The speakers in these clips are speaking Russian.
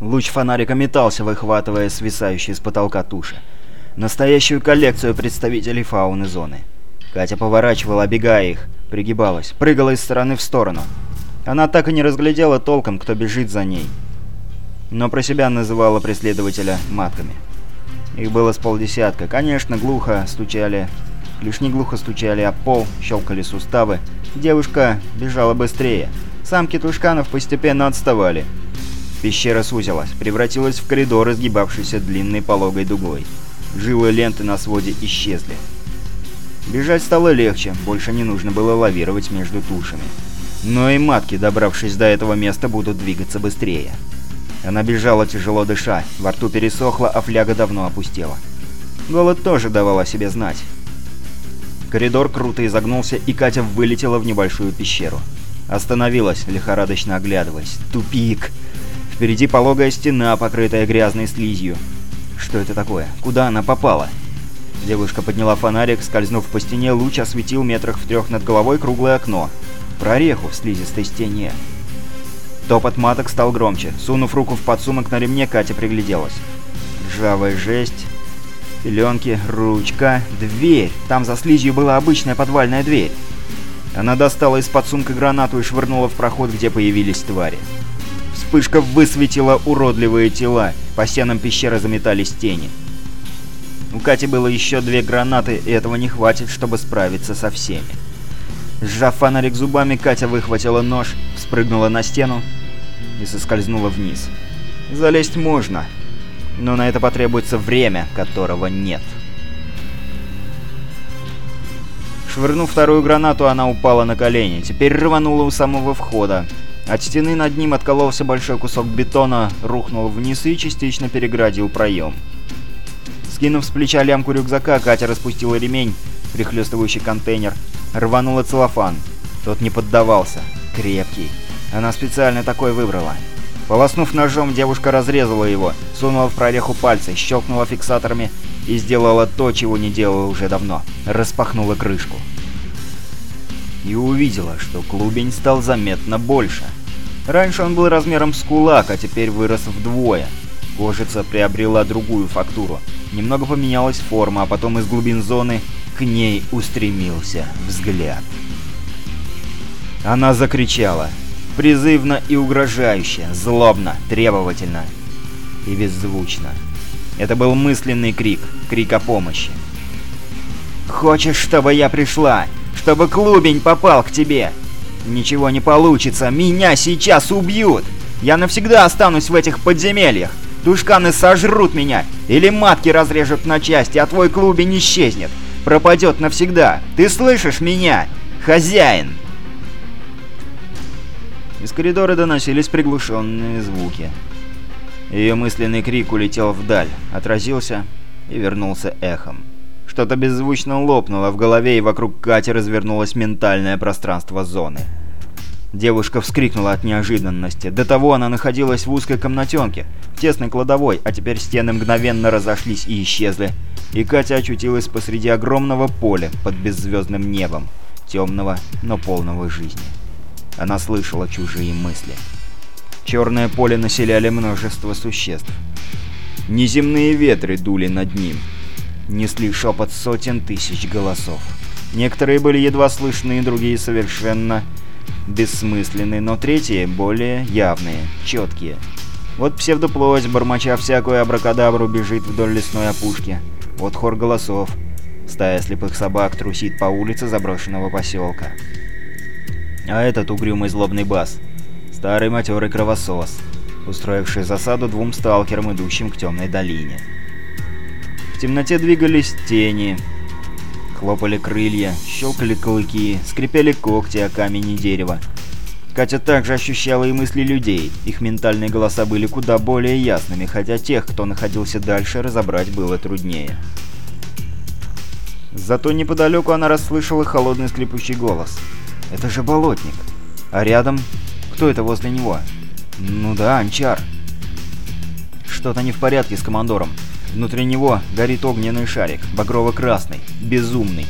Луч фонарика метался, выхватывая свисающие с потолка туши. Настоящую коллекцию представителей фауны зоны. Катя поворачивала, обегая их, пригибалась, прыгала из стороны в сторону. Она так и не разглядела толком, кто бежит за ней. Но про себя называла преследователя матками. Их было с полдесятка. Конечно, глухо стучали... Лишь не глухо стучали о пол, щелкали суставы. Девушка бежала быстрее. Самки тушканов постепенно отставали. Пещера сузилась, превратилась в коридор, изгибавшийся длинной пологой дугой. Жилы ленты на своде исчезли. Бежать стало легче, больше не нужно было лавировать между тушами. Но и матки, добравшись до этого места, будут двигаться быстрее. Она бежала, тяжело дыша, во рту пересохло, а фляга давно опустела. Голод тоже давал о себе знать. Коридор круто изогнулся, и Катя вылетела в небольшую пещеру. Остановилась, лихорадочно оглядываясь. Тупик! Впереди пологая стена, покрытая грязной слизью. Что это такое? Куда она попала? Девушка подняла фонарик, скользнув по стене, луч осветил метрах в трех над головой круглое окно. Прореху в слизистой стене. Топот маток стал громче. Сунув руку в подсумок на ремне, Катя пригляделась. Ржавая жесть. Пеленки, ручка, дверь. Там за слизью была обычная подвальная дверь. Она достала из подсумка гранату и швырнула в проход, где появились твари. Вспышка высветила уродливые тела. По стенам пещеры заметались тени. У Кати было еще две гранаты, и этого не хватит, чтобы справиться со всеми. Сжав фонарик зубами, Катя выхватила нож, спрыгнула на стену и соскользнула вниз. Залезть можно, но на это потребуется время, которого нет. Швырнув вторую гранату, она упала на колени. Теперь рванула у самого входа. От стены над ним откололся большой кусок бетона, рухнул вниз и частично переградил проем. Скинув с плеча лямку рюкзака, Катя распустила ремень, прихлестывающий контейнер, рванула целлофан. Тот не поддавался. Крепкий. Она специально такой выбрала. Полоснув ножом, девушка разрезала его, сунула в прореху пальцы, щелкнула фиксаторами и сделала то, чего не делала уже давно. Распахнула крышку. И увидела, что клубень стал заметно больше. Раньше он был размером с кулак, а теперь вырос вдвое. Кожица приобрела другую фактуру. Немного поменялась форма, а потом из глубин зоны к ней устремился взгляд. Она закричала. Призывно и угрожающе, злобно, требовательно и беззвучно. Это был мысленный крик, крик о помощи. «Хочешь, чтобы я пришла? Чтобы клубень попал к тебе? Ничего не получится, меня сейчас убьют! Я навсегда останусь в этих подземельях! Тушканы сожрут меня, или матки разрежут на части, а твой клубень исчезнет. Пропадет навсегда. Ты слышишь меня? Хозяин!» Из коридора доносились приглушенные звуки. Ее мысленный крик улетел вдаль, отразился и вернулся эхом. Что-то беззвучно лопнуло в голове, и вокруг Кати развернулось ментальное пространство зоны. Девушка вскрикнула от неожиданности. До того она находилась в узкой комнатенке, в тесной кладовой, а теперь стены мгновенно разошлись и исчезли. И Катя очутилась посреди огромного поля под беззвездным небом, темного, но полного жизни. Она слышала чужие мысли. Черное поле населяли множество существ. Неземные ветры дули над ним. Несли шепот сотен тысяч голосов. Некоторые были едва слышны, другие совершенно бессмысленные, но третьи более явные, четкие. Вот псевдоплоть, бормоча всякую абракадабру, бежит вдоль лесной опушки. Вот хор голосов. Стая слепых собак трусит по улице заброшенного поселка. А этот угрюмый злобный бас. Старый матерый кровосос, устроивший засаду двум сталкерам, идущим к темной долине. В темноте двигались тени, Хлопали крылья, щелкали клыки, скрипели когти о камень и дерево. Катя также ощущала и мысли людей, их ментальные голоса были куда более ясными, хотя тех, кто находился дальше, разобрать было труднее. Зато неподалеку она расслышала холодный скрипучий голос. «Это же болотник!» А рядом... Кто это возле него? «Ну да, Анчар!» Что-то не в порядке с командором. Внутри него горит огненный шарик, багрово-красный, безумный.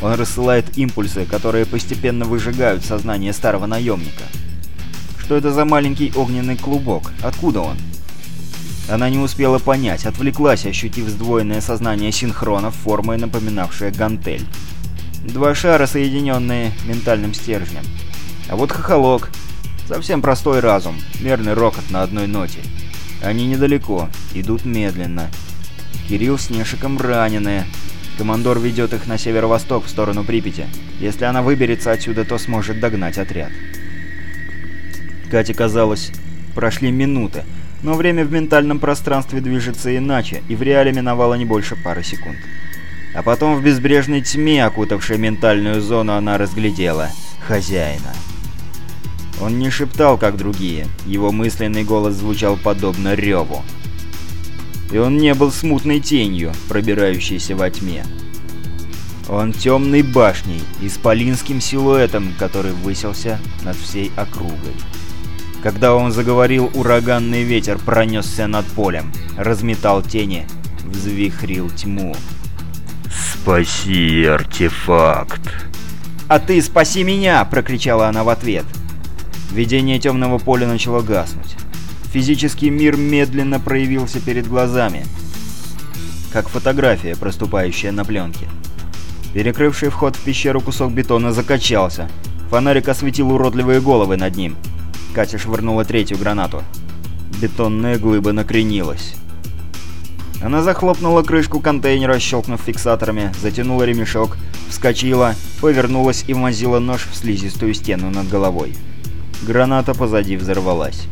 Он рассылает импульсы, которые постепенно выжигают сознание старого наемника. Что это за маленький огненный клубок? Откуда он? Она не успела понять, отвлеклась, ощутив сдвоенное сознание синхронов, формой напоминавшее гантель. Два шара, соединенные ментальным стержнем. А вот хохолок. Совсем простой разум, мерный рокот на одной ноте. Они недалеко, идут медленно. Кирилл с Нешиком ранены. Командор ведет их на северо-восток, в сторону Припяти. Если она выберется отсюда, то сможет догнать отряд. Кате казалось, прошли минуты, но время в ментальном пространстве движется иначе, и в реале миновало не больше пары секунд. А потом в безбрежной тьме, окутавшей ментальную зону, она разглядела хозяина. Он не шептал, как другие, его мысленный голос звучал подобно реву. И он не был смутной тенью, пробирающейся во тьме. Он темной башней, исполинским силуэтом, который высился над всей округой. Когда он заговорил, ураганный ветер пронесся над полем, разметал тени, взвихрил тьму. «Спаси артефакт!» «А ты спаси меня!» – прокричала она в ответ. Видение темного поля начало гаснуть. Физический мир медленно проявился перед глазами, как фотография, проступающая на пленке. Перекрывший вход в пещеру кусок бетона закачался. Фонарик осветил уродливые головы над ним. Катя швырнула третью гранату. Бетонная глыба накренилась. Она захлопнула крышку контейнера, щелкнув фиксаторами, затянула ремешок, вскочила, повернулась и вонзила нож в слизистую стену над головой. Граната позади взорвалась.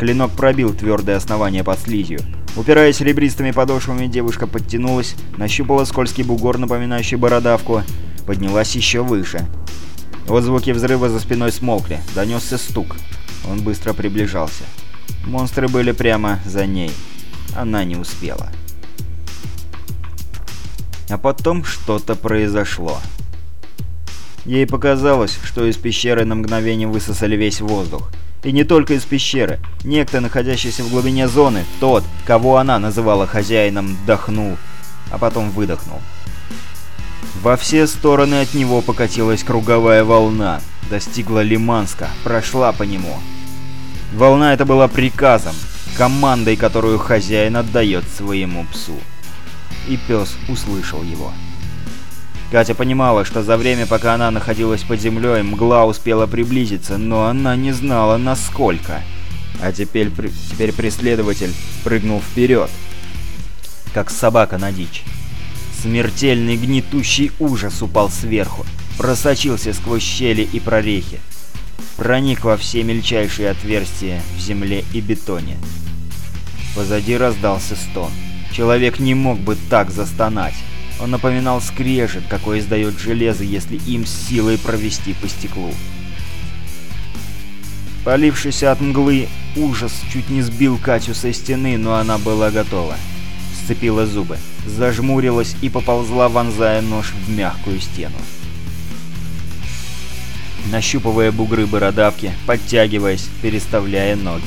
Клинок пробил твердое основание под слизью. Упираясь ребристыми подошвами, девушка подтянулась, нащупала скользкий бугор, напоминающий бородавку, поднялась еще выше. Вот звуки взрыва за спиной смолкли, донесся стук. Он быстро приближался. Монстры были прямо за ней. Она не успела. А потом что-то произошло. Ей показалось, что из пещеры на мгновение высосали весь воздух. И не только из пещеры. Некто, находящийся в глубине зоны, тот, кого она называла хозяином, вдохнул, а потом выдохнул. Во все стороны от него покатилась круговая волна, достигла Лиманска, прошла по нему. Волна эта была приказом, командой, которую хозяин отдает своему псу. И пес услышал его. Катя понимала, что за время, пока она находилась под землей, мгла успела приблизиться, но она не знала, насколько. А теперь, теперь преследователь прыгнул вперед, как собака на дичь. Смертельный гнетущий ужас упал сверху, просочился сквозь щели и прорехи, проник во все мельчайшие отверстия в земле и бетоне. Позади раздался стон. Человек не мог бы так застонать. Он напоминал скрежет, какой издает железо, если им силой провести по стеклу. Полившийся от мглы, ужас чуть не сбил Катю со стены, но она была готова. Сцепила зубы, зажмурилась и поползла, вонзая нож в мягкую стену. Нащупывая бугры бородавки, подтягиваясь, переставляя ноги.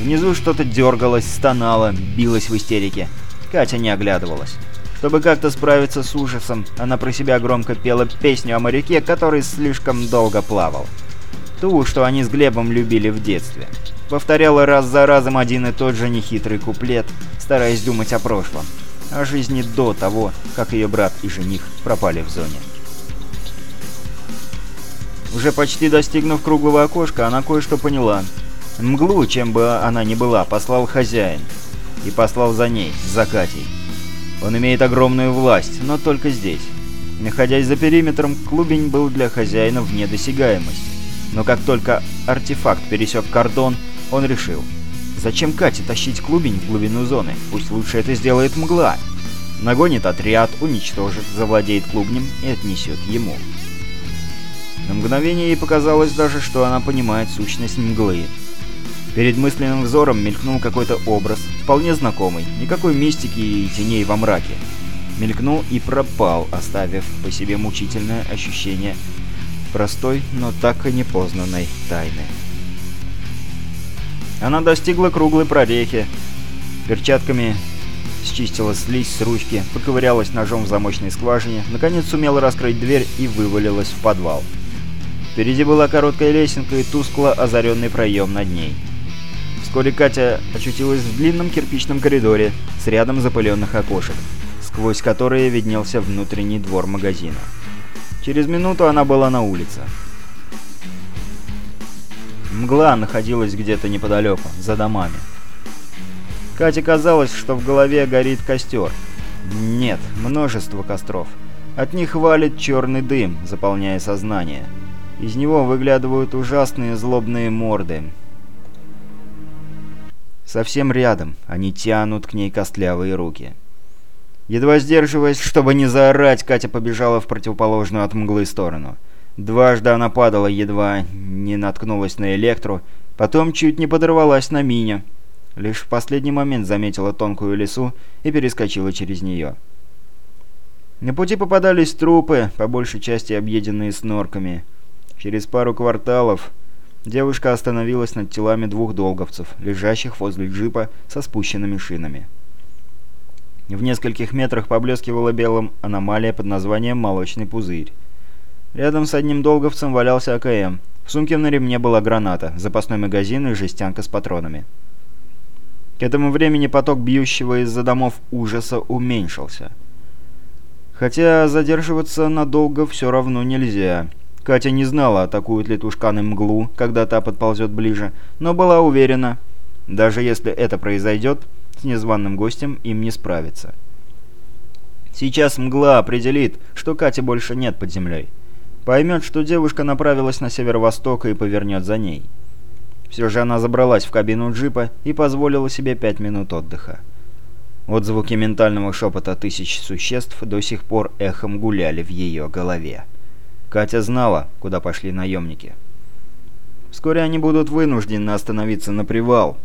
Внизу что-то дергалось, стонало, билось в истерике. Катя не оглядывалась. Чтобы как-то справиться с ужасом, она про себя громко пела песню о моряке, который слишком долго плавал. Ту, что они с Глебом любили в детстве. Повторяла раз за разом один и тот же нехитрый куплет, стараясь думать о прошлом. О жизни до того, как ее брат и жених пропали в зоне. Уже почти достигнув круглого окошка, она кое-что поняла. Мглу, чем бы она ни была, послал хозяин. И послал за ней, за Катей. Он имеет огромную власть, но только здесь. Находясь за периметром, клубень был для хозяина вне досягаемости. Но как только артефакт пересек кордон, он решил. Зачем Кате тащить клубень в глубину зоны? Пусть лучше это сделает мгла. Нагонит отряд, уничтожит, завладеет клубнем и отнесет ему. На мгновение ей показалось даже, что она понимает сущность мглы. Перед мысленным взором мелькнул какой-то образ, вполне знакомый, никакой мистики и теней во мраке. Мелькнул и пропал, оставив по себе мучительное ощущение простой, но так и непознанной тайны. Она достигла круглой прорехи, перчатками счистила слизь с ручки, поковырялась ножом в замочной скважине, наконец сумела раскрыть дверь и вывалилась в подвал. Впереди была короткая лесенка и тускло озаренный проем над ней Вскоре Катя очутилась в длинном кирпичном коридоре с рядом запыленных окошек, сквозь которые виднелся внутренний двор магазина. Через минуту она была на улице. Мгла находилась где-то неподалеку, за домами. Кате казалось, что в голове горит костер. Нет, множество костров. От них валит черный дым, заполняя сознание. Из него выглядывают ужасные злобные морды. Совсем рядом они тянут к ней костлявые руки. Едва сдерживаясь, чтобы не заорать, Катя побежала в противоположную от мглы сторону. Дважды она падала, едва не наткнулась на электру, потом чуть не подорвалась на мине. Лишь в последний момент заметила тонкую лесу и перескочила через нее. На пути попадались трупы, по большей части объеденные снорками. Через пару кварталов девушка остановилась над телами двух долговцев, лежащих возле джипа со спущенными шинами. В нескольких метрах поблескивала белым аномалия под названием «молочный пузырь». Рядом с одним долговцем валялся АКМ. В сумке на ремне была граната, запасной магазин и жестянка с патронами. К этому времени поток бьющего из-за домов ужаса уменьшился. Хотя задерживаться надолго все равно нельзя. Катя не знала, атакуют ли тушканы мглу, когда та подползет ближе, но была уверена, даже если это произойдет, с незваным гостем им не справиться. Сейчас мгла определит, что Кати больше нет под землей. Поймет, что девушка направилась на северо-восток и повернет за ней. Все же она забралась в кабину джипа и позволила себе пять минут отдыха. Отзвуки ментального шепота тысяч существ до сих пор эхом гуляли в ее голове. Катя знала, куда пошли наемники. Вскоре они будут вынуждены остановиться на привал.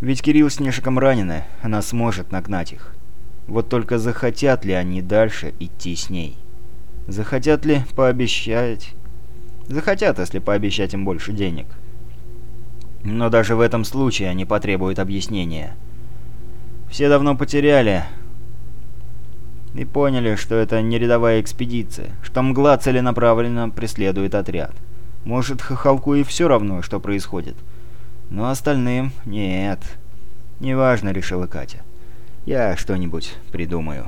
Ведь Кирилл с Нешиком ранены, она сможет нагнать их. Вот только захотят ли они дальше идти с ней? Захотят ли пообещать Захотят, если пообещать им больше денег. Но даже в этом случае они потребуют объяснения. Все давно потеряли и поняли, что это не рядовая экспедиция, что мгла целенаправленно преследует отряд. Может, Хохолку и все равно, что происходит. Но остальным нет. Неважно, решила Катя. Я что-нибудь придумаю.